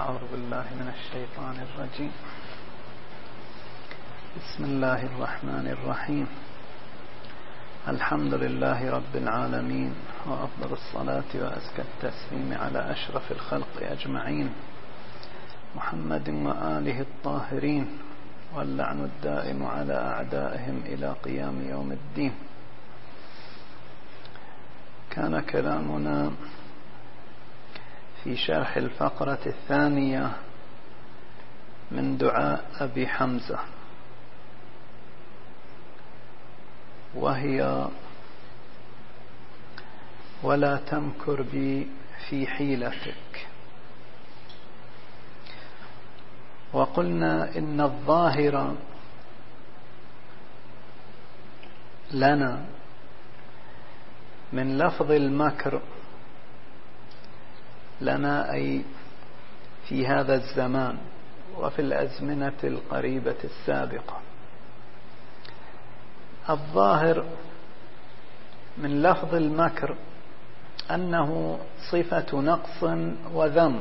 أعوذ بالله من الشيطان الرجيم. بسم الله الرحمن الرحيم. الحمد لله رب العالمين وأفضل الصلاة وأزكى التسليم على أشرف الخلق أجمعين. محمد وآله الطاهرين واللعن الدائم على أعدائهم إلى قيام يوم الدين. كان كلامنا في شرح الفقرة الثانية من دعاء أبي حمزة. وهي ولا تمكر بي في حيلتك. وقلنا إن الظاهر لنا من لفظ المكر لنا أي في هذا الزمان وفي الأزمنة القريبة السابقة. الظاهر من لفظ المكر أنه صفة نقص وذم.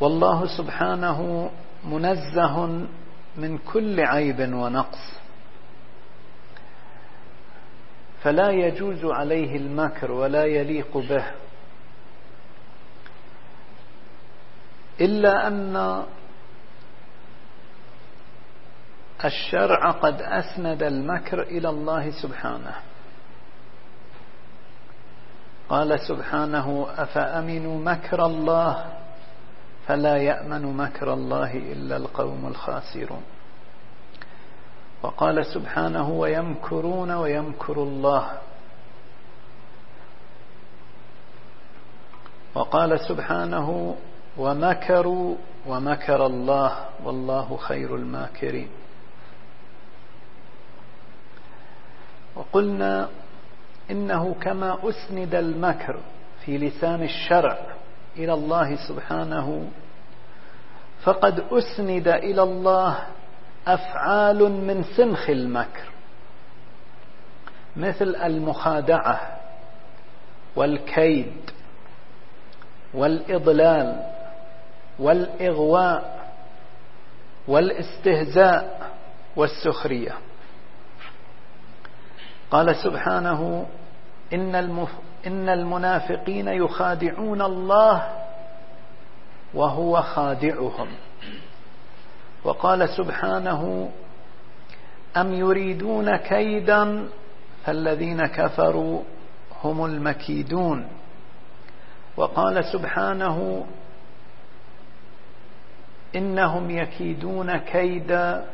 والله سبحانه منزه من كل عيب ونقص. فلا يجوز عليه المكر ولا يليق به. إلا أن الشرع قد أسند المكر إلى الله سبحانه. قال سبحانه أفأمنوا مكر الله؟ فلا يأمن مكر الله إلا القوم الخاسرون. وقال سبحانه ويمكرون ويمكر الله. وقال سبحانه ومكروا ومكر الله والله خير الماكرين. وقلنا إنه كما أسند المكر في لسان الشرع إلى الله سبحانه فقد أسند إلى الله أفعال من سنخ المكر مثل المخادعة والكيد والإضلال والإغواء والاستهزاء والسخرية. قال سبحانه إن, المف... إن المنافقين يخادعون الله وهو خادعهم. وقال سبحانه أم يريدون كيدا؟ فالذين كفروا هم المكيدون. وقال سبحانه إنهم يكيدون كيدا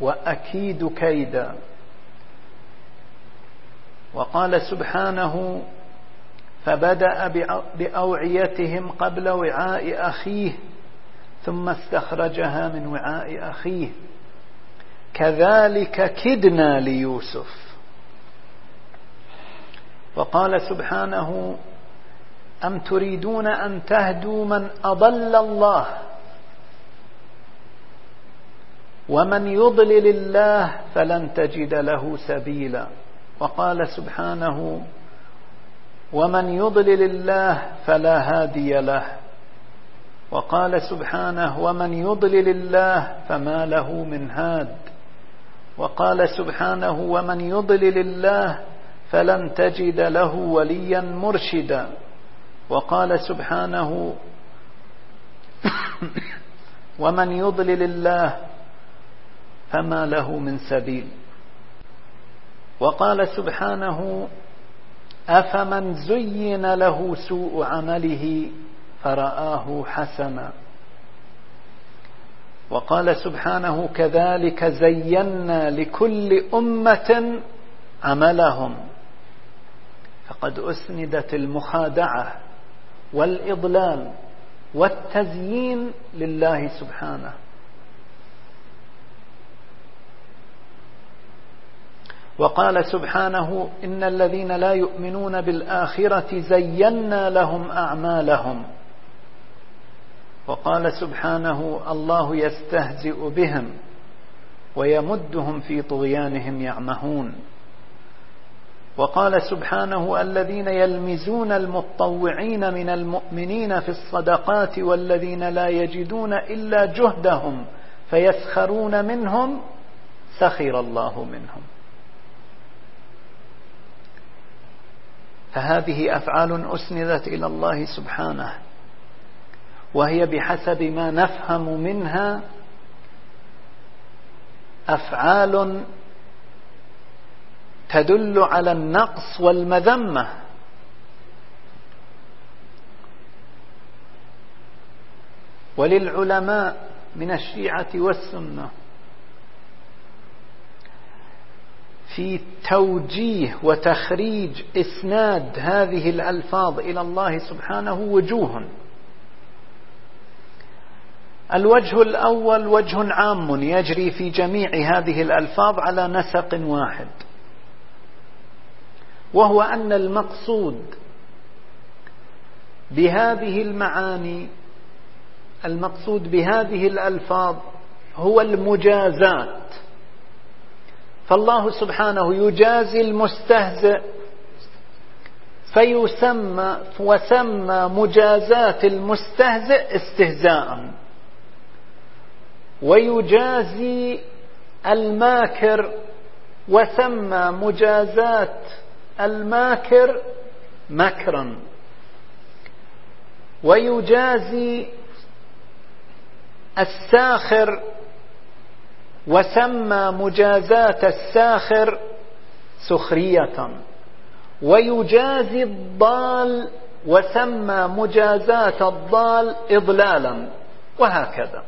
وأكيد كيدا. وقال سبحانه فبدأ بأوعيتهم قبل وعاء أخيه ثم استخرجها من وعاء أخيه. كذلك كدنا ليوسف. وقال سبحانه أم تريدون أن تهدوا من أضل الله؟ ومن يضلل الله فلن تجد له سبيلا. وقال سبحانه ومن يضلل الله فلا هادي له. وقال سبحانه ومن يضلل الله فما له من هاد. وقال سبحانه ومن يضلل الله فلن تجد له وليا مرشدا. وقال سبحانه ومن يضلل الله فما له من سبيل. وقال سبحانه أفمن زين له سوء عمله فرآه حسنا. وقال سبحانه كذلك زينا لكل أمة عملهم فقد أسندت المخادعة والإضلال والتزيين لله سبحانه. وقال سبحانه إن الذين لا يؤمنون بالآخرة زينا لهم أعمالهم. وقال سبحانه الله يستهزئ بهم ويمدهم في طغيانهم يعمهون. وقال سبحانه الذين يلمزون المطوعين من المؤمنين في الصدقات والذين لا يجدون إلا جهدهم فيسخرون منهم سخر الله منهم. فهذه أفعال أسندت إلى الله سبحانه. وهي بحسب ما نفهم منها أفعال تدل على النقص والمذمة. وللعلماء من الشيعة والسنة في توجيه وتخريج إسناد هذه الألفاظ إلى الله سبحانه وجوه. الوجه الأول وجه عام يجري في جميع هذه الألفاظ على نسق واحد. وهو أن المقصود بهذه المعاني المقصود بهذه الألفاظ هو المجازات. فالله سبحانه يجازي المستهزئ فيسمى وسمى مجازات المستهزئ استهزاء. ويجازي الماكر وسمى مجازات الماكر مكرا. ويجازي الساخر وسمى مجازاة الساخر سخرية. ويجازي الضال وسمى مجازاة الضال إضلالا. وهكذا.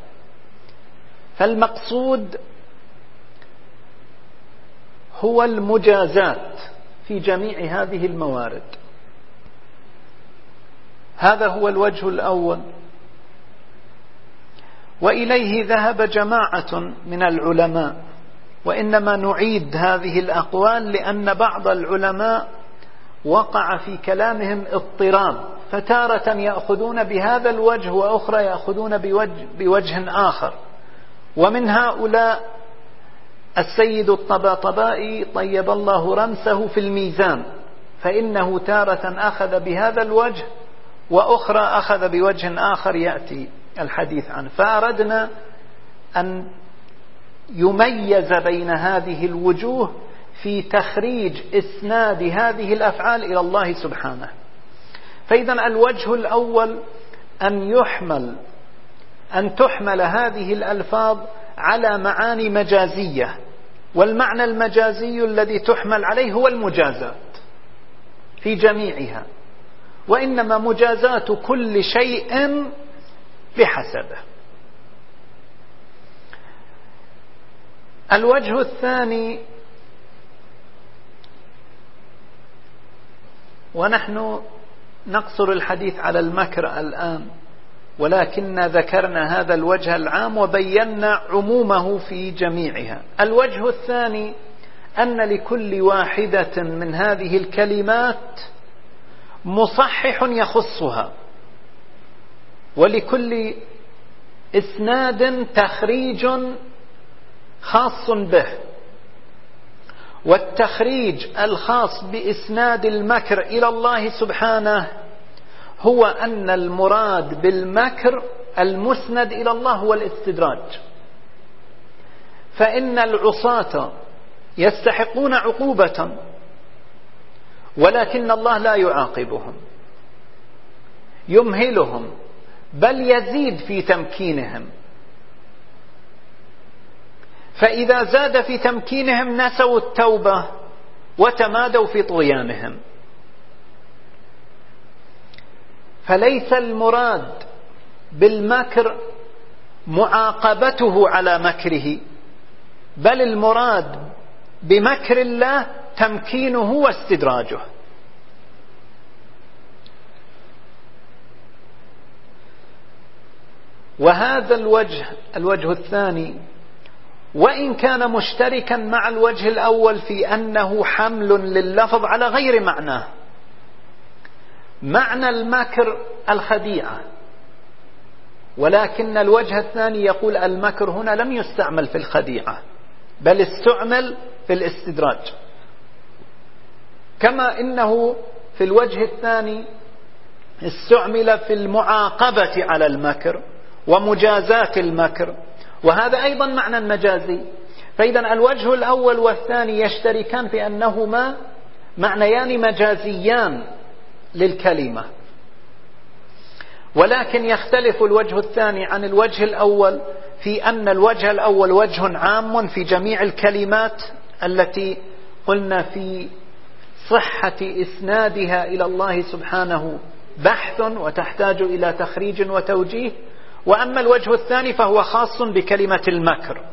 فالمقصود هو المجازات في جميع هذه الموارد. هذا هو الوجه الأول. وإليه ذهب جماعة من العلماء وإنما نعيد هذه الأقوال لأن بعض العلماء وقع في كلامهم اضطراب فتارة يأخذون بهذا الوجه وأخرى يأخذون بوجه, بوجه آخر. ومن هؤلاء السيد الطباطبائي طيب الله رمسه في الميزان فإنه تارة أخذ بهذا الوجه وأخرى أخذ بوجه آخر يأتي الحديث عنه. فأردنا أن يميز بين هذه الوجوه في تخريج إسناد هذه الأفعال إلى الله سبحانه. فإذا الوجه الأول أن يحمل أن تحمل هذه الألفاظ على معاني مجازية. والمعنى المجازي الذي تحمل عليه هو المجازات في جميعها. وإنما مجازات كل شيء بحسبه. الوجه الثاني ونحن نقصر الحديث على المكر الآن. ولكن ذكرنا هذا الوجه العام وبينا عمومه في جميعها. الوجه الثاني أن لكل واحدة من هذه الكلمات مصحح يخصها. ولكل إسناد تخريج خاص به. والتخريج الخاص بإسناد المكر إلى الله سبحانه هو أن المراد بالمكر المسند إلى الله هو الاستدراج. فإن العصاة يستحقون عقوبة ولكن الله لا يعاقبهم يمهلهم بل يزيد في تمكينهم. فإذا زاد في تمكينهم نسوا التوبة وتمادوا في طغيانهم. فليس المراد بالمكر معاقبته على مكره بل المراد بمكر الله تمكينه واستدراجه. وهذا الوجه الوجه الثاني وإن كان مشتركا مع الوجه الأول في أنه حمل لللفظ على غير معناه. معنى المكر الخديعة ولكن الوجه الثاني يقول المكر هنا لم يستعمل في الخديعة بل استعمل في الاستدراج. كما إنه في الوجه الثاني استعمل في المعاقبة على المكر ومجازاة المكر وهذا أيضا معنى مجازي. فإذا الوجه الأول والثاني يشتركان في أنهما معنيان مجازيان. للكلمة. ولكن يختلف الوجه الثاني عن الوجه الأول في أن الوجه الأول وجه عام في جميع الكلمات التي قلنا في صحة إسنادها إلى الله سبحانه بحث وتحتاج إلى تخريج وتوجيه. وأما الوجه الثاني فهو خاص بكلمة المكر.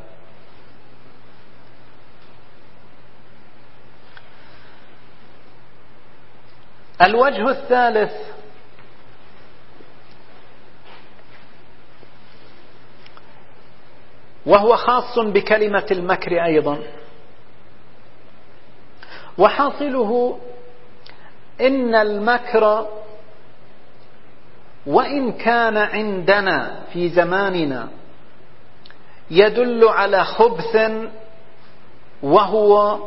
الوجه الثالث. وهو خاص بكلمة المكر أيضا. وحاصله إن المكر وإن كان عندنا في زماننا يدل على خبث وهو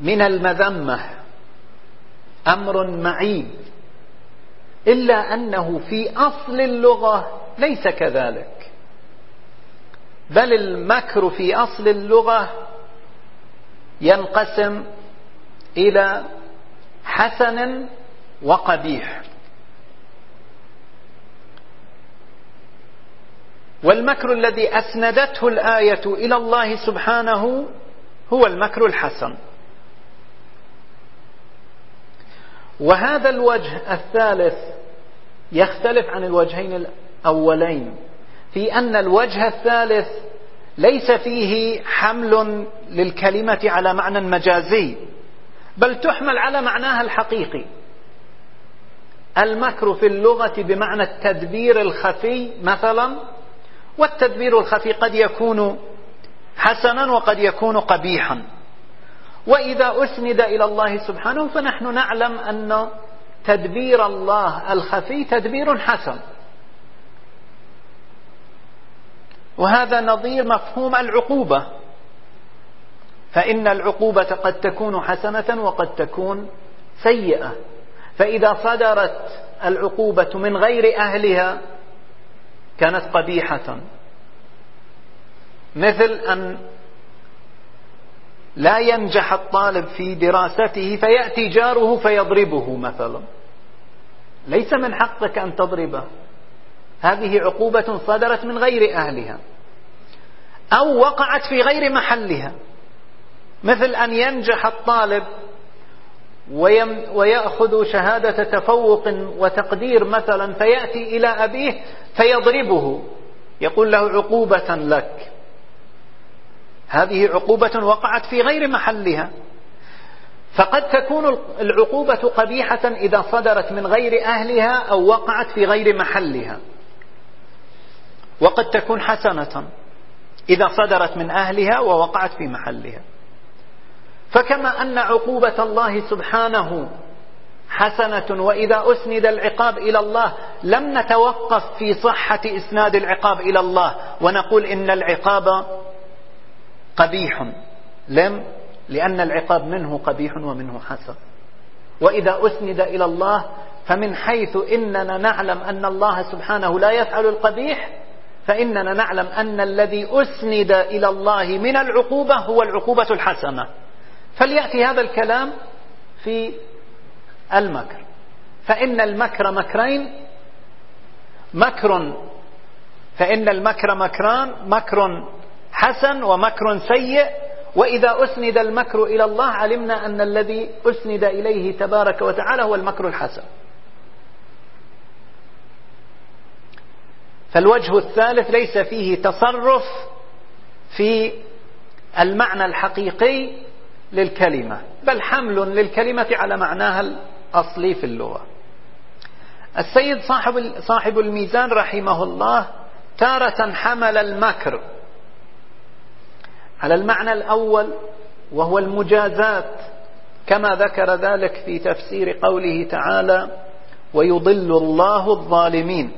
من المذمة. أمر معيب إلا أنه في أصل اللغة ليس كذلك. بل المكر في أصل اللغة ينقسم إلى حسن وقبيح. والمكر الذي أسندته الآية إلى الله سبحانه هو المكر الحسن. وهذا الوجه الثالث يختلف عن الوجهين الأولين في أن الوجه الثالث ليس فيه حمل للكلمة على معنى مجازي بل تحمل على معناها الحقيقي. المكر في اللغة بمعنى التدبير الخفي مثلا والتدبير الخفي قد يكون حسنا وقد يكون قبيحا. وإذا أسند إلى الله سبحانه فنحن نعلم أن تدبير الله الخفي تدبير حسن. وهذا نظير مفهوم العقوبة. فإن العقوبة قد تكون حسنة وقد تكون سيئة. فإذا صدرت العقوبة من غير أهلها كانت قبيحة. مثل أن لا ينجح الطالب في دراسته فيأتي جاره فيضربه مثلا. ليس من حقك أن تضربه. هذه عقوبة صدرت من غير أهلها. أو وقعت في غير محلها. مثل أن ينجح الطالب ويأخذ شهادة تفوق وتقدير مثلا فيأتي إلى أبيه فيضربه. يقول له عقوبة لك. هذه عقوبة وقعت في غير محلها. فقد تكون العقوبة قبيحة إذا صدرت من غير أهلها أو وقعت في غير محلها. وقد تكون حسنة إذا صدرت من أهلها ووقعت في محلها. فكما أن عقوبة الله سبحانه حسنة وإذا أسند العقاب إلى الله لم نتوقف في صحة إسناد العقاب إلى الله ونقول إن العقاب قبيح. لم؟ لأن العقاب منه قبيح ومنه حسن وإذا أسند إلى الله فمن حيث إننا نعلم أن الله سبحانه لا يفعل القبيح فإننا نعلم أن الذي أسند إلى الله من العقوبة هو العقوبة الحسنة. فليأتي هذا الكلام في المكر. فإن المكر مكرين. مكر فإن المكر مكران. مكر حسن ومكر سيء وإذا أسند المكر إلى الله علمنا أن الذي أسند إليه تبارك وتعالى هو المكر الحسن. فالوجه الثالث ليس فيه تصرف في المعنى الحقيقي للكلمة بل حمل للكلمة على معناها الأصلي في اللغة. السيد صاحب صاحب الميزان رحمه الله تارة حمل المكر. على المعنى الأول وهو المجازات كما ذكر ذلك في تفسير قوله تعالى ويضل الله الظالمين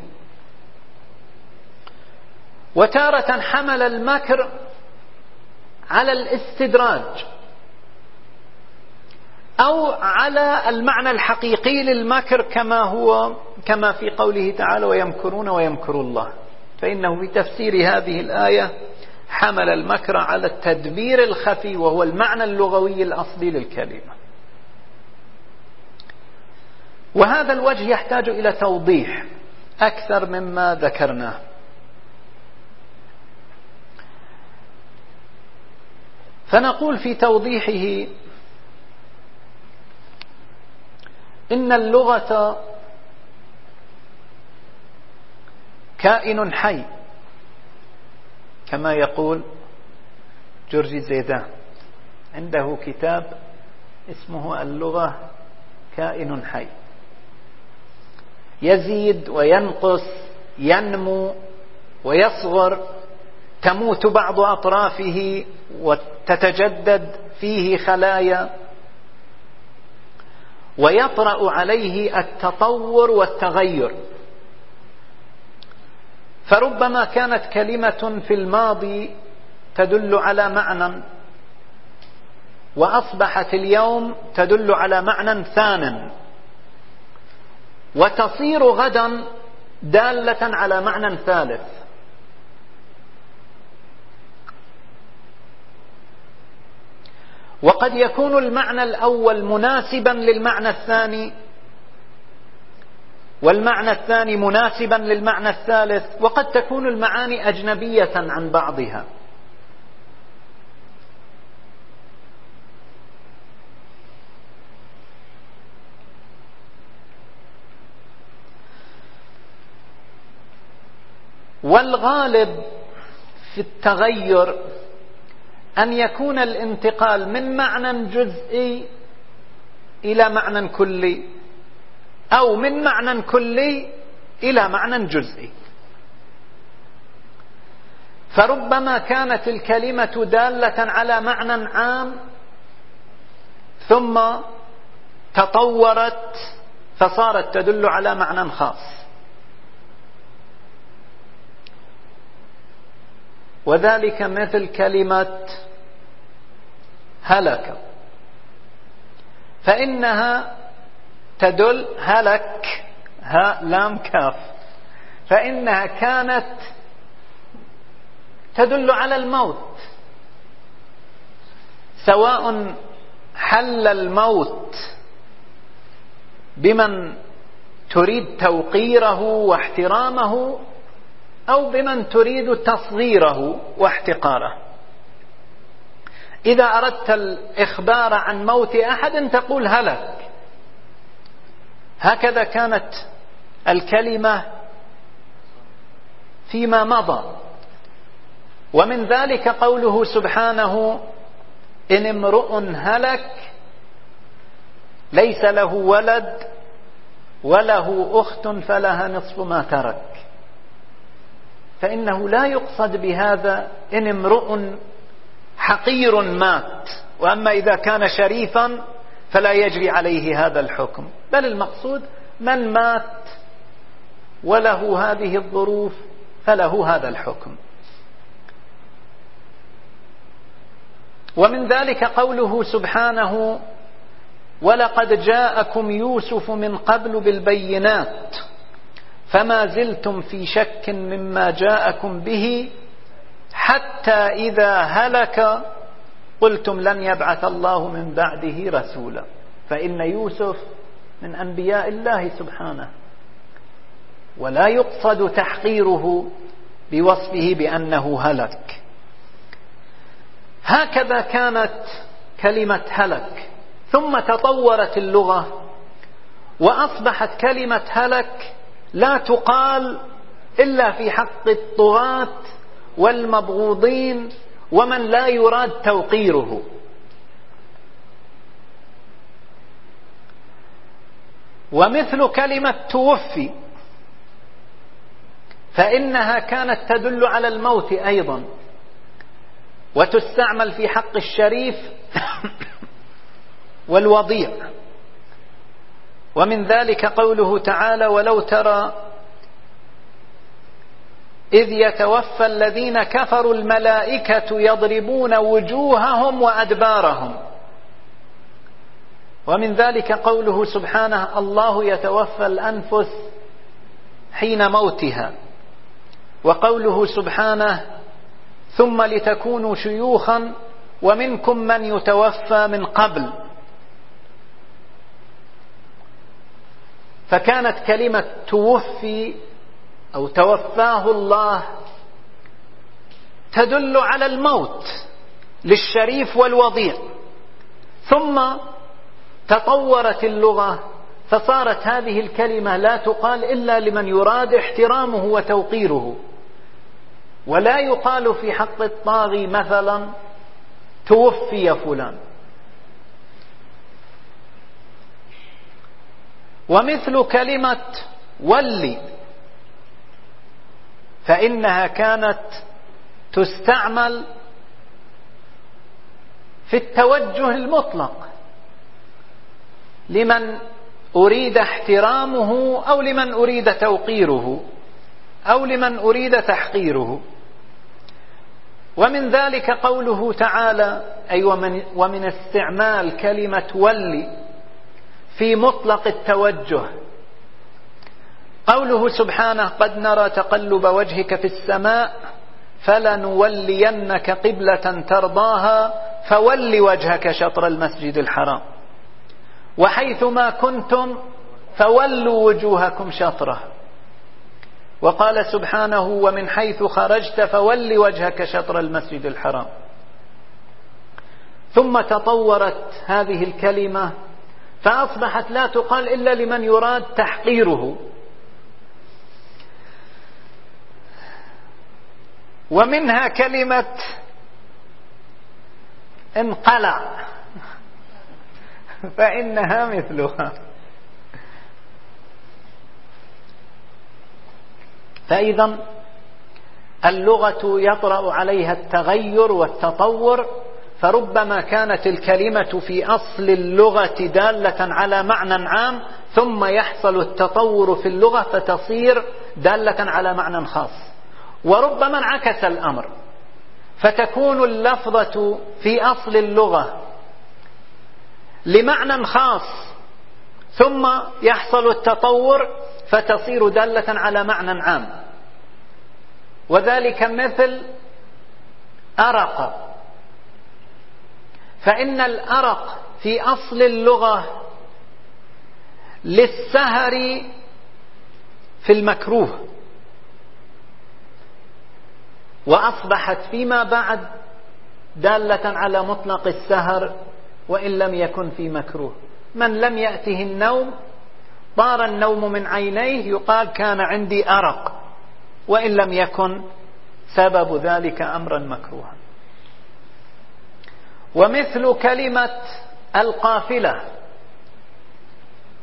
وتارة حمل المكر على الاستدراج أو على المعنى الحقيقي للمكر كما هو كما في قوله تعالى ويمكرون ويمكر الله فإنه في تفسير هذه الآية حمل المكر على التدبير الخفي وهو المعنى اللغوي الأصلي للكلمة. وهذا الوجه يحتاج إلى توضيح أكثر مما ذكرناه. فنقول في توضيحه إن اللغة كائن حي. كما يقول جورجي زيدان. عنده كتاب اسمه اللغة كائن حي. يزيد وينقص ينمو ويصغر تموت بعض أطرافه وتتجدد فيه خلايا. ويطرأ عليه التطور والتغير. فربما كانت كلمة في الماضي تدل على معنى وأصبحت اليوم تدل على معنى ثان وتصير غدا دالة على معنى ثالث. وقد يكون المعنى الأول مناسبا للمعنى الثاني والمعنى الثاني مناسبا للمعنى الثالث وقد تكون المعاني أجنبية عن بعضها. والغالب في التغير أن يكون الانتقال من معنى جزئي إلى معنى كلي. أو من معنى كلي إلى معنى جزئي. فربما كانت الكلمة دالة على معنى عام ثم تطورت فصارت تدل على معنى خاص. وذلك مثل كلمة هلك. فإنها تدل هلك ها لام كاف. فإنها كانت تدل على الموت. سواء حل الموت بمن تريد توقيره واحترامه أو بمن تريد تصغيره واحتقاره. إذا أردت الإخبار عن موت أحد تقول هلك. هكذا كانت الكلمة فيما مضى. ومن ذلك قوله سبحانه إن امرؤ هلك ليس له ولد وله أخت فلها نصف ما ترك. فإنه لا يقصد بهذا إن امرؤ حقير مات. وأما إذا كان شريفا فلا يجري عليه هذا الحكم. بل المقصود من مات وله هذه الظروف فله هذا الحكم. ومن ذلك قوله سبحانه ولقد جاءكم يوسف من قبل بالبينات فما زلتم في شك مما جاءكم به حتى إذا هلك قلتم لن يبعث الله من بعده رسولا. فإن يوسف من أنبياء الله سبحانه. ولا يقصد تحقيره بوصفه بأنه هلك. هكذا كانت كلمة هلك. ثم تطورت اللغة وأصبحت كلمة هلك لا تقال إلا في حق الطغاة والمبغوضين ومن لا يراد توقيره. ومثل كلمة توفي فإنها كانت تدل على الموت أيضا. وتستعمل في حق الشريف والوضيع. ومن ذلك قوله تعالى ولو ترى إذ يتوفى الذين كفروا الملائكة يضربون وجوههم وأدبارهم. ومن ذلك قوله سبحانه الله يتوفى الأنفس حين موتها. وقوله سبحانه ثم لتكونوا شيوخا ومنكم من يتوفى من قبل. فكانت كلمة توفي أو توفاه الله تدل على الموت للشريف والوضيع. ثم تطورت اللغة فصارت هذه الكلمة لا تقال إلا لمن يراد احترامه وتوقيره. ولا يقال في حق الطاغي مثلا توفي فلان. ومثل كلمة ولي فإنها كانت تستعمل في التوجه المطلق لمن أريد احترامه أو لمن أريد توقيره أو لمن أريد تحقيره. ومن ذلك قوله تعالى أي ومن, ومن استعمال كلمة ولي في مطلق التوجه. قوله سبحانه قد نرى تقلب وجهك في السماء فلنولينك قبلة ترضاها فول وجهك شطر المسجد الحرام. وحيثما كنتم فولوا وجوهكم شطره. وقال سبحانه ومن حيث خرجت فول وجهك شطر المسجد الحرام. ثم تطورت هذه الكلمة فأصبحت لا تقال إلا لمن يراد تحقيره. ومنها كلمة انقلع. فإنها مثلها. فإذا اللغة يطرأ عليها التغير والتطور فربما كانت الكلمة في أصل اللغة دالة على معنى عام ثم يحصل التطور في اللغة فتصير دالة على معنى خاص. وربما انعكس الأمر. فتكون اللفظة في أصل اللغة لمعنى خاص ثم يحصل التطور فتصير دالة على معنى عام. وذلك مثل أرق. فإن الأرق في أصل اللغة للسهر في المكروه. وأصبحت فيما بعد دالة على مطلق السهر وإن لم يكن في مكروه. من لم يأته النوم طار النوم من عينيه يقال كان عندي أرق وإن لم يكن سبب ذلك أمرا مكروها. ومثل كلمة القافلة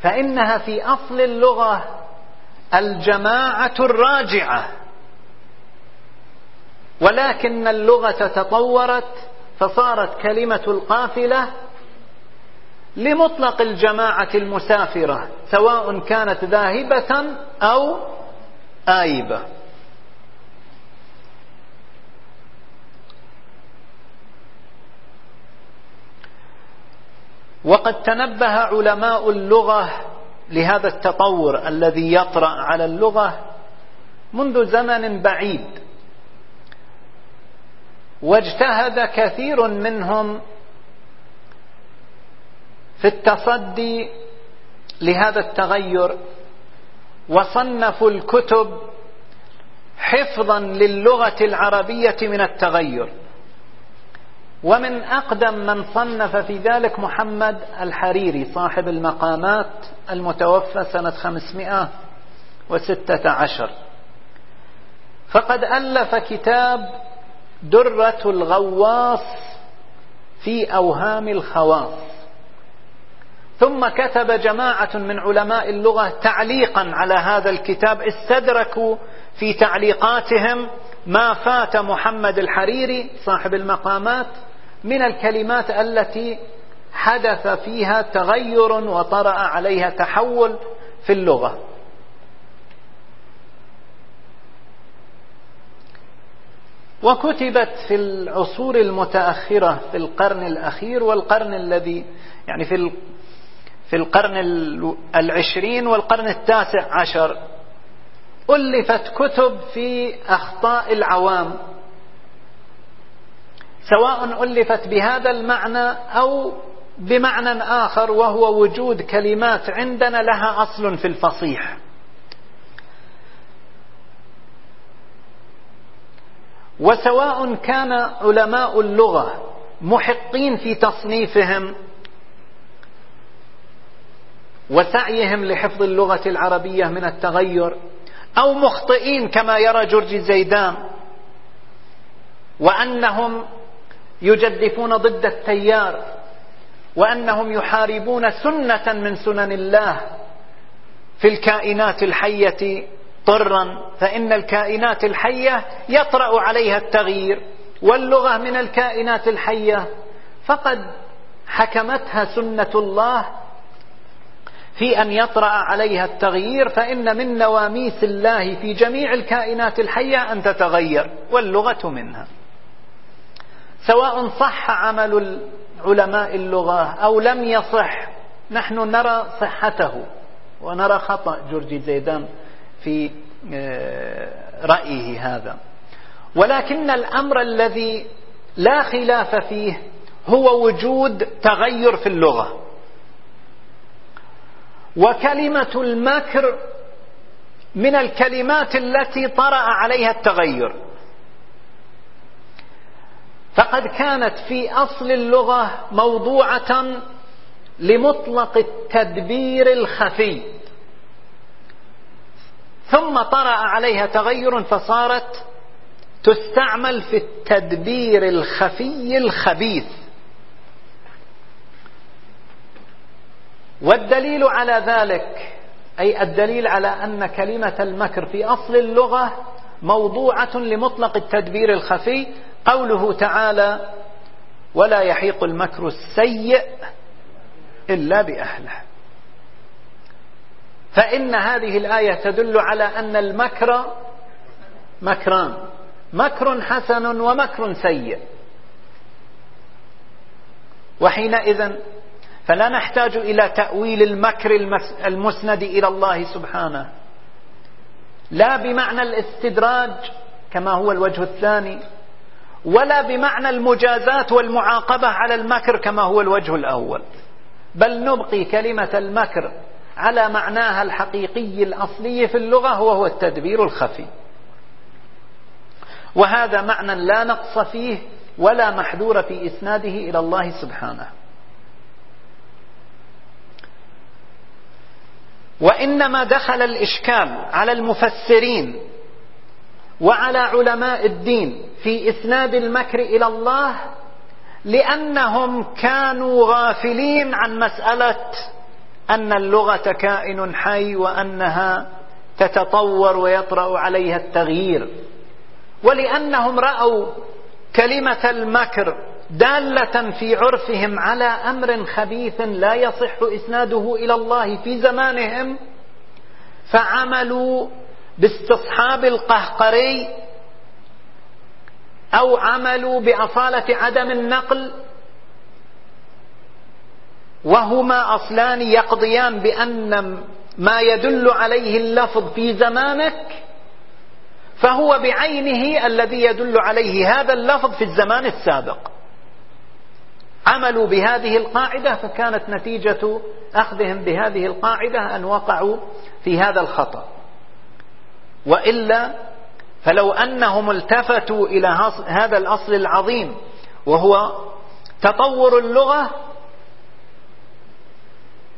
فإنها في أصل اللغة الجماعة الراجعة. ولكن اللغة تطورت فصارت كلمة القافلة لمطلق الجماعة المسافرة سواء كانت ذاهبة أو آيبة. وقد تنبه علماء اللغة لهذا التطور الذي يطرأ على اللغة منذ زمن بعيد. واجتهد كثير منهم في التصدي لهذا التغير وصنفوا الكتب حفظا للغة العربية من التغير. ومن أقدم من صنف في ذلك محمد الحريري صاحب المقامات المتوفى سنة 516 فقد ألف كتاب درة الغواص في أوهام الخواص. ثم كتب جماعة من علماء اللغة تعليقا على هذا الكتاب استدركوا في تعليقاتهم ما فات محمد الحريري صاحب المقامات من الكلمات التي حدث فيها تغير وطرأ عليها تحول في اللغة. وكتبت في العصور المتأخرة في القرن الأخير والقرن الذي يعني في في القرن العشرين والقرن التاسع عشر ألفت كتب في أخطاء العوام. سواء ألفت بهذا المعنى أو بمعنى آخر وهو وجود كلمات عندنا لها أصل في الفصيح. وسواء كان علماء اللغة محقين في تصنيفهم وسعيهم لحفظ اللغة العربية من التغير أو مخطئين كما يرى جورج زيدان وأنهم يجدفون ضد التيار وأنهم يحاربون سنة من سنن الله في الكائنات الحية طرا فإن الكائنات الحية يطرأ عليها التغيير واللغة من الكائنات الحية. فقد حكمتها سنة الله في أن يطرأ عليها التغيير فإن من نواميس الله في جميع الكائنات الحية أن تتغير واللغة منها. سواء صح عمل علماء اللغة أو لم يصح نحن نرى صحته ونرى خطأ جورجي زيدان. في آه، رأيه هذا. ولكن الأمر الذي لا خلاف فيه هو وجود تغير في اللغة. وكلمة المكر من الكلمات التي طرأ عليها التغير. فقد كانت في أصل اللغة موضوعة لمطلق التدبير الخفي. ثم طرأ عليها تغير فصارت تستعمل في التدبير الخفي الخبيث. والدليل على ذلك أي الدليل على أن كلمة المكر في أصل اللغة موضوعة لمطلق التدبير الخفي قوله تعالى ولا يحيق المكر السيء إلا بأهله. فإن هذه الآية تدل على أن المكر مكران. مكر حسن ومكر سيء. وحينئذ فلا نحتاج إلى تأويل المكر المسند إلى الله سبحانه. لا بمعنى الاستدراج كما هو الوجه الثاني ولا بمعنى المجازات والمعاقبة على المكر كما هو الوجه الأول. بل نبقي كلمة المكر على معناها الحقيقي الأصلي في اللغة وهو التدبير الخفي. وهذا معنى لا نقص فيه ولا محذور في إسناده إلى الله سبحانه. وإنما دخل الإشكال على المفسرين وعلى علماء الدين في إسناد المكر إلى الله لأنهم كانوا غافلين عن مسألة أن اللغة كائن حي وأنها تتطور ويطرأ عليها التغيير. ولأنهم رأوا كلمة المكر دالة في عرفهم على أمر خبيث لا يصح إسناده إلى الله في زمانهم فعملوا باستصحاب القهقري أو عملوا بأصالة عدم النقل وهما أصلان يقضيان بأن ما يدل عليه اللفظ في زمانك فهو بعينه الذي يدل عليه هذا اللفظ في الزمان السابق. عملوا بهذه القاعدة فكانت نتيجة أخذهم بهذه القاعدة أن وقعوا في هذا الخطأ. وإلا فلو أنهم التفتوا إلى هذا الأصل العظيم وهو تطور اللغة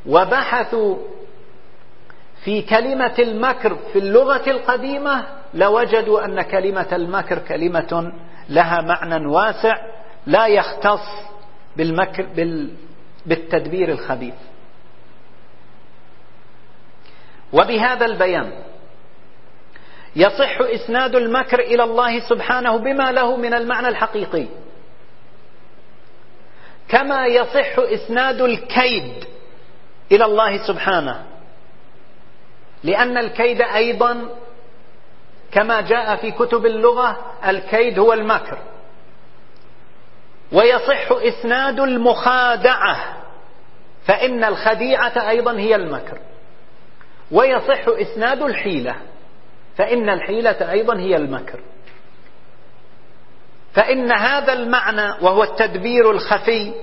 وبحثوا في كلمة المكر في اللغة القديمة لوجدوا أن كلمة المكر كلمة لها معنى واسع لا يختص بالمكر بال بالتدبير الخبيث. وبهذا البيان يصح إسناد المكر إلى الله سبحانه بما له من المعنى الحقيقي. كما يصح إسناد الكيد إلى الله سبحانه. لأن الكيد أيضا كما جاء في كتب اللغة الكيد هو المكر. ويصح إسناد المخادعة فإن الخديعة أيضا هي المكر. ويصح إسناد الحيلة فإن الحيلة أيضا هي المكر. فإن هذا المعنى وهو التدبير الخفي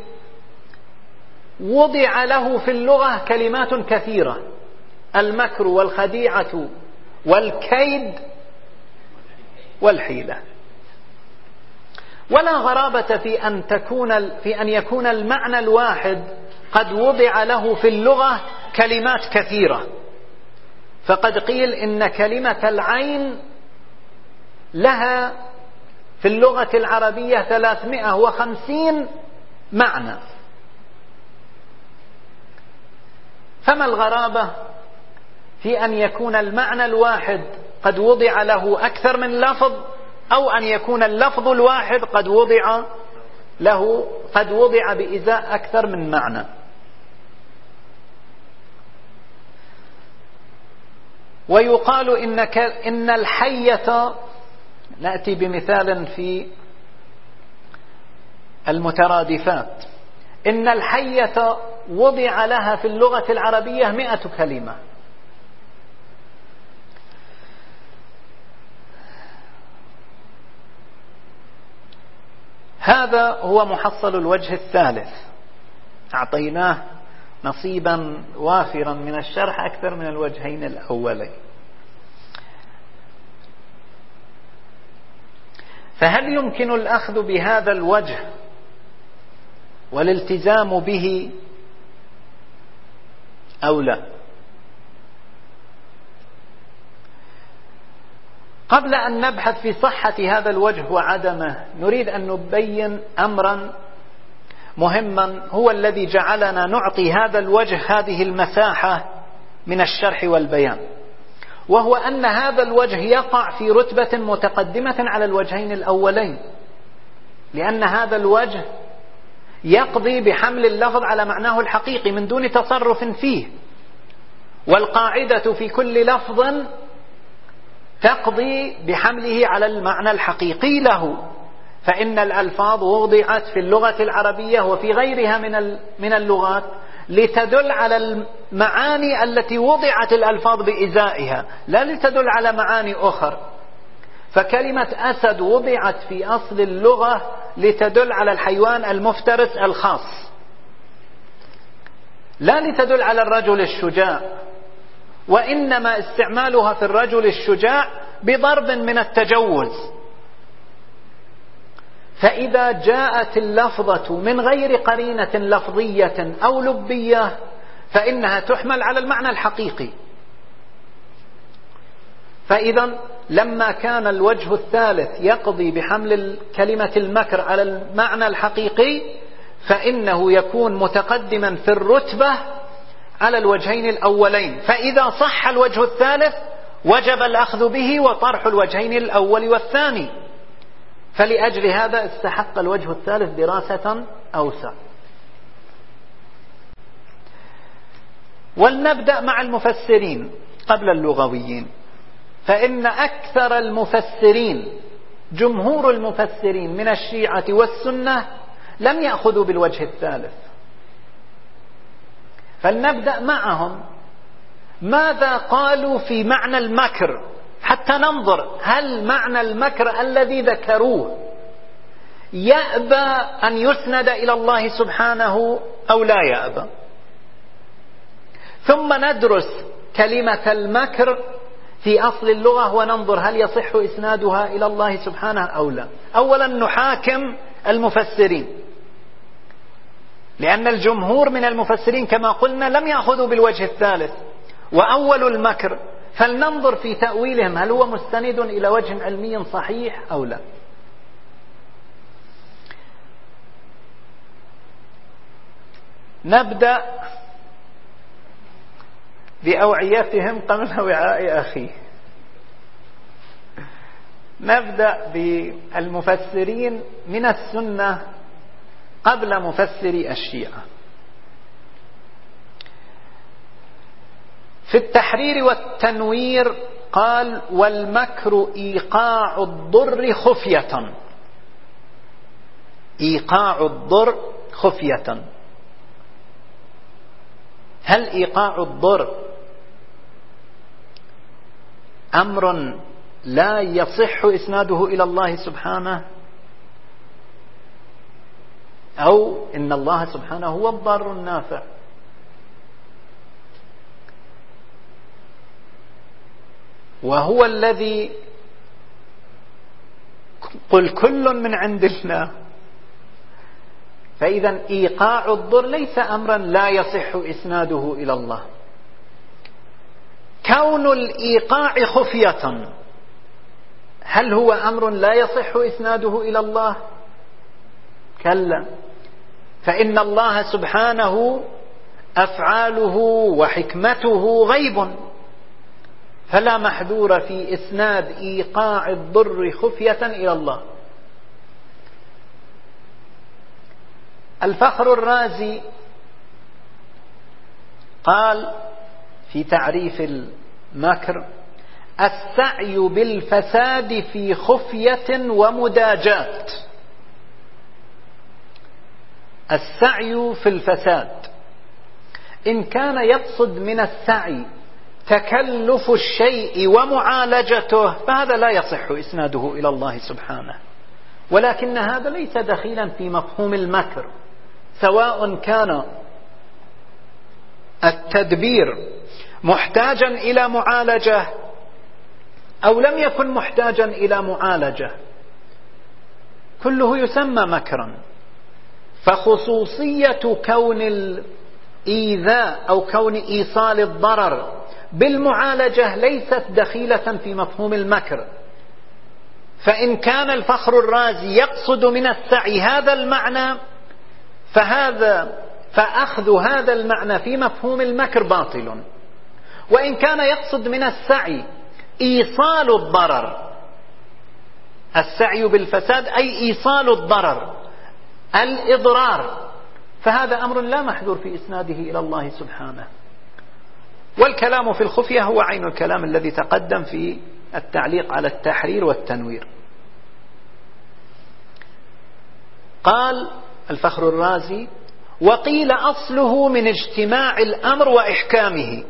وضع له في اللغة كلمات كثيرة. المكر والخديعة والكيد والحيلة. ولا غرابة في أن تكون في أن يكون المعنى الواحد قد وضع له في اللغة كلمات كثيرة. فقد قيل إن كلمة العين لها في اللغة العربية ثلاثمائة وخمسين معنى. فما الغرابة في أن يكون المعنى الواحد قد وضع له أكثر من لفظ أو أن يكون اللفظ الواحد قد وضع له قد وضع بإزاء أكثر من معنى. ويقال إن, إن الحية نأتي بمثال في المترادفات. إن الحية وضع لها في اللغة العربية مئة كلمة. هذا هو محصل الوجه الثالث. أعطيناه نصيبا وافرا من الشرح أكثر من الوجهين الأولين. فهل يمكن الأخذ بهذا الوجه والالتزام به أو لا. قبل أن نبحث في صحة هذا الوجه وعدمه نريد أن نبين أمرا مهما هو الذي جعلنا نعطي هذا الوجه هذه المساحة من الشرح والبيان. وهو أن هذا الوجه يقع في رتبة متقدمة على الوجهين الأولين. لأن هذا الوجه يقضي بحمل اللفظ على معناه الحقيقي من دون تصرف فيه. والقاعدة في كل لفظ تقضي بحمله على المعنى الحقيقي له. فإن الألفاظ وضعت في اللغة العربية وفي غيرها من من اللغات لتدل على المعاني التي وضعت الألفاظ بإزائها لا لتدل على معاني أخر. فكلمة أسد وضعت في أصل اللغة لتدل على الحيوان المفترس الخاص. لا لتدل على الرجل الشجاع وإنما استعمالها في الرجل الشجاع بضرب من التجوز. فإذا جاءت اللفظة من غير قرينة لفظية أو لبية فإنها تحمل على المعنى الحقيقي. فإذا لما كان الوجه الثالث يقضي بحمل كلمة المكر على المعنى الحقيقي فإنه يكون متقدما في الرتبة على الوجهين الأولين. فإذا صح الوجه الثالث وجب الأخذ به وطرح الوجهين الأول والثاني. فلأجل هذا استحق الوجه الثالث دراسة أوسع. ولنبدأ مع المفسرين قبل اللغويين. فإن أكثر المفسرين جمهور المفسرين من الشيعة والسنة لم يأخذوا بالوجه الثالث. فلنبدأ معهم. ماذا قالوا في معنى المكر؟ حتى ننظر هل معنى المكر الذي ذكروه يأبى أن يسند إلى الله سبحانه أو لا يأبى؟ ثم ندرس كلمة المكر في أصل اللغة وننظر هل يصح إسنادها إلى الله سبحانه أو لا. أولا نحاكم المفسرين. لأن الجمهور من المفسرين كما قلنا لم يأخذوا بالوجه الثالث. وأول المكر. فلننظر في تأويلهم هل هو مستند إلى وجه علمي صحيح أو لا. نبدأ بأوعيتهم قبل وعاء أخيه. نبدأ بالمفسرين من السنة قبل مفسري الشيعة. في التحرير والتنوير قال والمكر إيقاع الضر خفية. إيقاع الضر خفية. هل إيقاع الضر أمر لا يصح إسناده إلى الله سبحانه أو إن الله سبحانه هو الضار النافع. وهو الذي قل كل من عند الله. فإذا إيقاع الضر ليس أمرا لا يصح إسناده إلى الله. كون الإيقاع خفية. هل هو أمر لا يصح إسناده إلى الله؟ كلا. فإن الله سبحانه أفعاله وحكمته غيب. فلا محذور في إسناد إيقاع الضر خفية إلى الله. الفخر الرازي قال في تعريف المكر السعي بالفساد في خفية ومداجات السعي في الفساد. إن كان يقصد من السعي تكلف الشيء ومعالجته فهذا لا يصح إسناده إلى الله سبحانه. ولكن هذا ليس دخيلا في مفهوم المكر سواء كان التدبير محتاجا إلى معالجة أو لم يكن محتاجا إلى معالجة. كله يسمى مكرا. فخصوصية كون الإيذاء أو كون إيصال الضرر بالمعالجة ليست دخيلة في مفهوم المكر. فإن كان الفخر الرازي يقصد من السعي هذا المعنى فهذا فأخذ هذا المعنى في مفهوم المكر باطل. وإن كان يقصد من السعي إيصال الضرر. السعي بالفساد أي إيصال الضرر. الإضرار. فهذا أمر لا محذور في إسناده إلى الله سبحانه. والكلام في الخفية هو عين الكلام الذي تقدم في التعليق على التحرير والتنوير. قال الفخر الرازي وقيل أصله من اجتماع الأمر وإحكامه.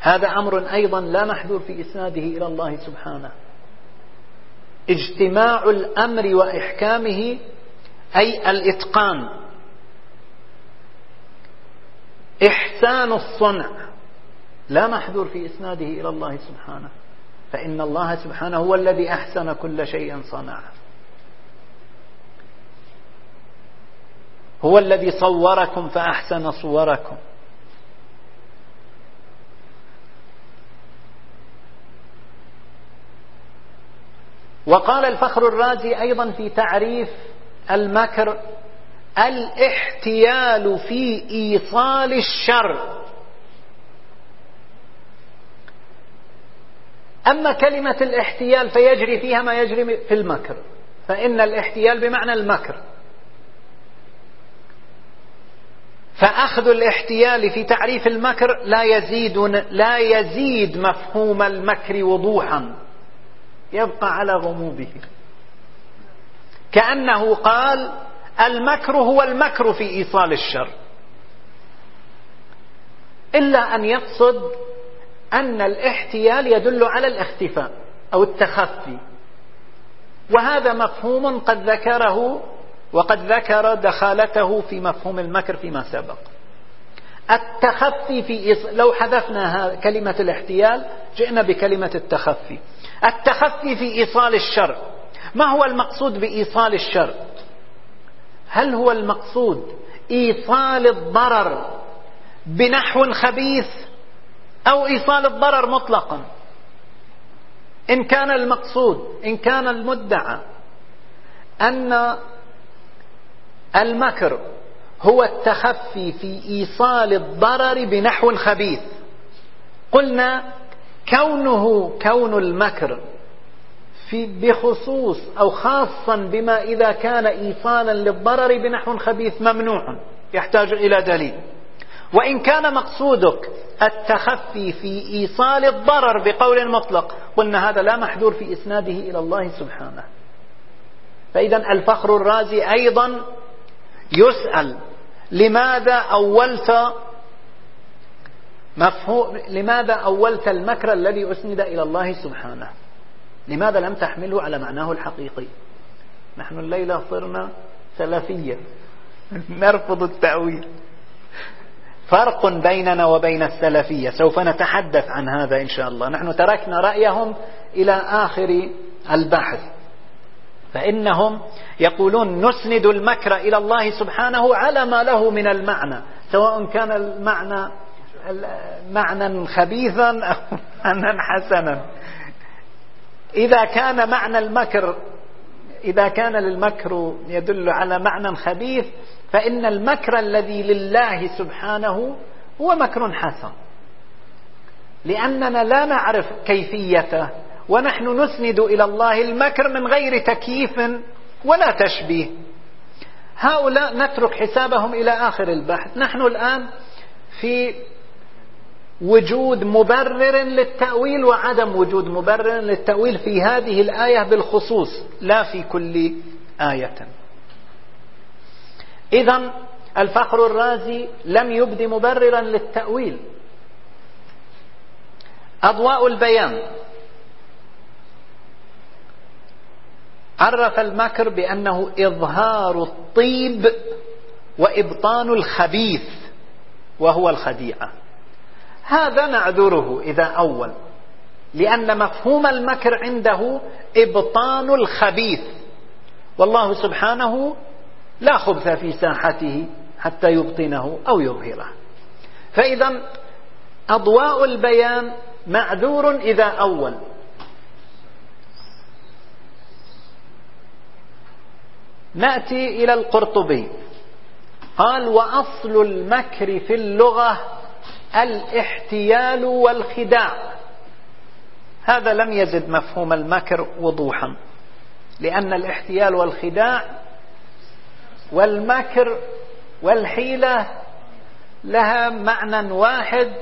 هذا أمر أيضا لا محذور في إسناده إلى الله سبحانه. اجتماع الأمر وإحكامه أي الإتقان. إحسان الصنع. لا محذور في إسناده إلى الله سبحانه. فإن الله سبحانه هو الذي أحسن كل شيء صنعه. هو الذي صوركم فأحسن صوركم. وقال الفخر الرازي أيضا في تعريف المكر الإحتيال في إيصال الشر. أما كلمة الإحتيال فيجري فيها ما يجري في المكر فإن الإحتيال بمعنى المكر. فأخذ الإحتيال في تعريف المكر لا يزيد لا يزيد مفهوم المكر وضوحا. يبقى على غموضه. كأنه قال المكر هو المكر في إيصال الشر. إلا أن يقصد أن الاحتيال يدل على الاختفاء أو التخفي. وهذا مفهوم قد ذكره وقد ذكر دخالته في مفهوم المكر فيما سبق. التخفي في. لو حذفنا كلمة الاحتيال جئنا بكلمة التخفي. التخفي في إيصال الشر. ما هو المقصود بإيصال الشر؟ هل هو المقصود إيصال الضرر بنحو خبيث أو إيصال الضرر مطلقا؟ إن كان المقصود إن كان المدعى أن المكر هو التخفي في إيصال الضرر بنحو خبيث. قلنا كونه كون المكر في بخصوص أو خاصا بما إذا كان إيصالا للضرر بنحو خبيث ممنوع يحتاج إلى دليل. وإن كان مقصودك التخفي في إيصال الضرر بقول مطلق قلنا هذا لا محذور في إسناده إلى الله سبحانه. فإذا الفخر الرازي أيضا يسأل لماذا أولت مفهوم لماذا أولت المكر الذي أسند إلى الله سبحانه؟ لماذا لم تحمله على معناه الحقيقي؟ نحن الليلة صرنا سلفية. نرفض التأويل. فرق بيننا وبين السلفية. سوف نتحدث عن هذا إن شاء الله. نحن تركنا رأيهم إلى آخر البحث. فإنهم يقولون نسند المكر إلى الله سبحانه على ما له من المعنى سواء كان المعنى معنى خبيثا أو معنى حسنا. إذا كان معنى المكر إذا كان للمكر يدل على معنى خبيث فإن المكر الذي لله سبحانه هو مكر حسن. لأننا لا نعرف كيفيته ونحن نسند إلى الله المكر من غير تكييف ولا تشبيه. هؤلاء نترك حسابهم إلى آخر البحث. نحن الآن في وجود مبرر للتأويل وعدم وجود مبرر للتأويل في هذه الآية بالخصوص لا في كل آية. إذا الفخر الرازي لم يبد مبررا للتأويل. أضواء البيان. عرف المكر بأنه إظهار الطيب وإبطان الخبيث وهو الخديعة هذا نعذره إذا أول. لأن مفهوم المكر عنده إبطان الخبيث. والله سبحانه لا خبث في ساحته حتى يبطنه أو يظهره. فإذا أضواء البيان معذور إذا أول. نأتي إلى القرطبي. قال وأصل المكر في اللغة الاحتيال والخداع. هذا لم يزد مفهوم المكر وضوحا لأن الاحتيال والخداع والمكر والحيلة لها معنى واحد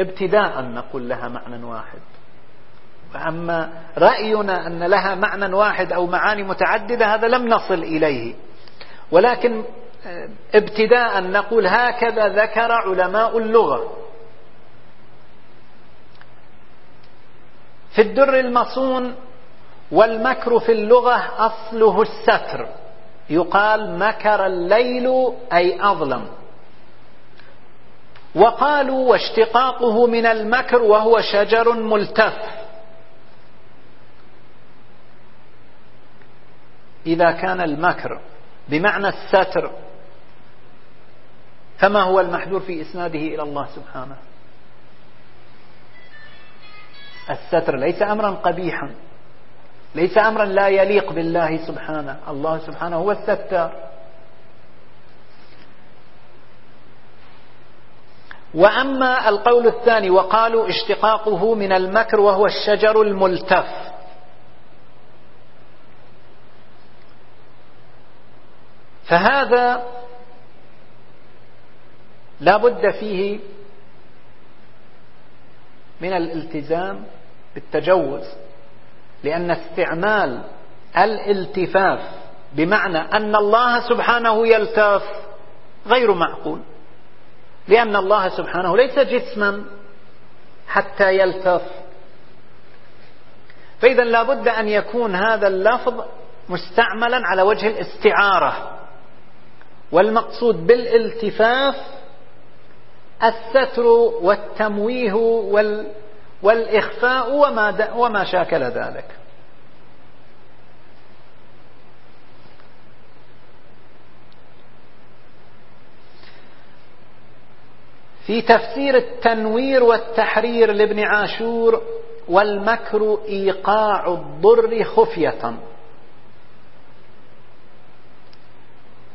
ابتداء نقول لها معنى واحد. وأما رأينا أن لها معنى واحد أو معاني متعددة هذا لم نصل إليه. ولكن ابتداء نقول هكذا ذكر علماء اللغة. في الدر المصون والمكر في اللغة أصله الستر. يقال مكر الليل أي أظلم. وقالوا واشتقاقه من المكر وهو شجر ملتف. إذا كان المكر بمعنى الستر فما هو المحذور في إسناده إلى الله سبحانه؟ الستر ليس أمرا قبيحا ليس أمرا لا يليق بالله سبحانه. الله سبحانه هو الستار وأما القول الثاني وقالوا اشتقاقه من المكر وهو الشجر الملتف. فهذا لا بد فيه من الالتزام بالتجوز لأن استعمال الالتفاف بمعنى أن الله سبحانه يلتف غير معقول لأن الله سبحانه ليس جسما حتى يلتف فإذا لا بد أن يكون هذا اللفظ مستعملا على وجه الاستعارة والمقصود بالالتفاف الستر والتمويه وال والإخفاء وما, وما شاكل ذلك. في تفسير التنوير والتحرير لابن عاشور والمكر إيقاع الضر خفية.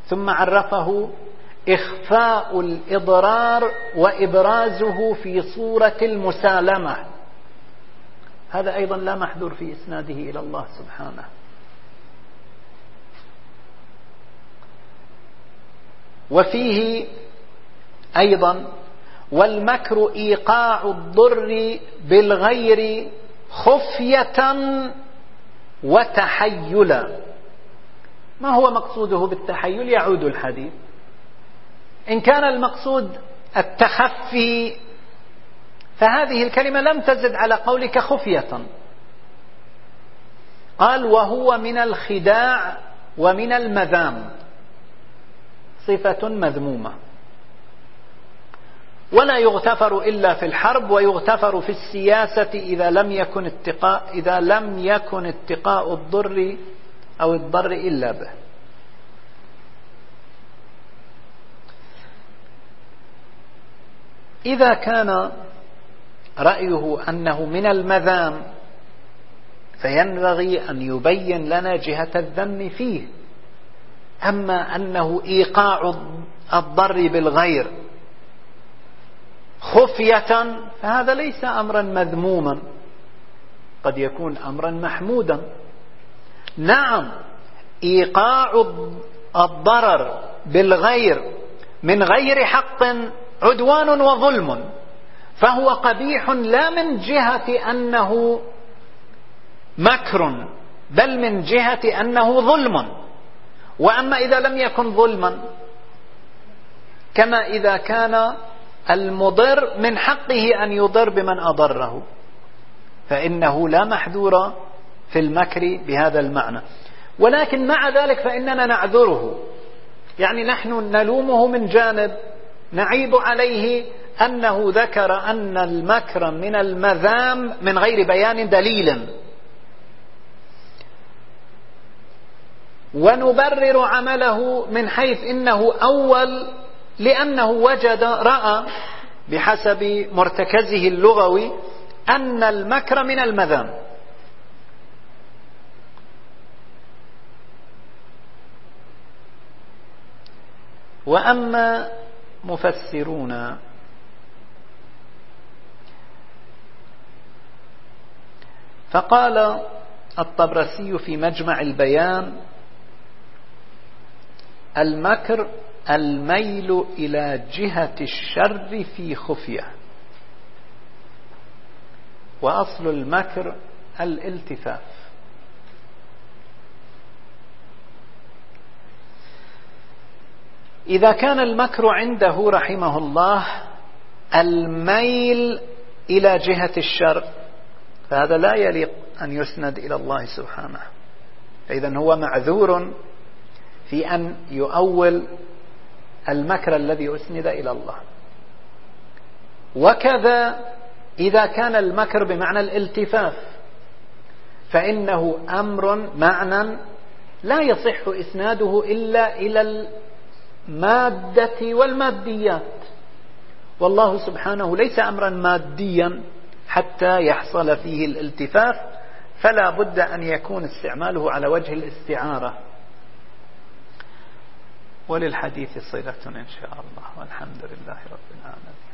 ثم عرفه إخفاء الإضرار وإبرازه في صورة المسالمة. هذا أيضا لا محذور في إسناده إلى الله سبحانه. وفيه أيضا والمكر إيقاع الضر بالغير خفية وتحيلا. ما هو مقصوده بالتحيل؟ يعود الحديث. إن كان المقصود التخفي فهذه الكلمة لم تزد على قولك خفية. قال وهو من الخداع ومن المذام. صفة مذمومة. ولا يغتفر إلا في الحرب ويغتفر في السياسة إذا لم يكن اتقاء إذا لم يكن اتقاء الضر أو الضر إلا به. إذا كان رأيه أنه من المذام فينبغي أن يبين لنا جهة الذم فيه. أما أنه إيقاع الضر بالغير خفية فهذا ليس أمرا مذموما قد يكون أمرا محمودا. نعم إيقاع الضرر بالغير من غير حق عدوان وظلم. فهو قبيح لا من جهة أنه مكر بل من جهة أنه ظلم. وأما إذا لم يكن ظلما كما إذا كان المضر من حقه أن يضر بمن أضره. فإنه لا محذور في المكر بهذا المعنى. ولكن مع ذلك فإننا نعذره. يعني نحن نلومه من جانب نعيب عليه أنه ذكر أن المكر من المذام من غير بيان دليل. ونبرر عمله من حيث إنه أول لأنه وجد رأى بحسب مرتكزه اللغوي أن المكر من المذام. وأما مفسرون. فقال الطبرسي في مجمع البيان المكر الميل إلى جهة الشر في خفية. وأصل المكر الالتفاف. إذا كان المكر عنده رحمه الله الميل إلى جهة الشر فهذا لا يليق أن يسند إلى الله سبحانه. فإذا هو معذور في أن يؤول المكر الذي أسند إلى الله. وكذا إذا كان المكر بمعنى الالتفاف فإنه أمر معنى لا يصح إسناده إلا إلى المادة والماديات. والله سبحانه ليس أمرا ماديا حتى يحصل فيه الالتفاف فلا بد أن يكون استعماله على وجه الاستعارة. وللحديث صلة إن شاء الله والحمد لله رب العالمين.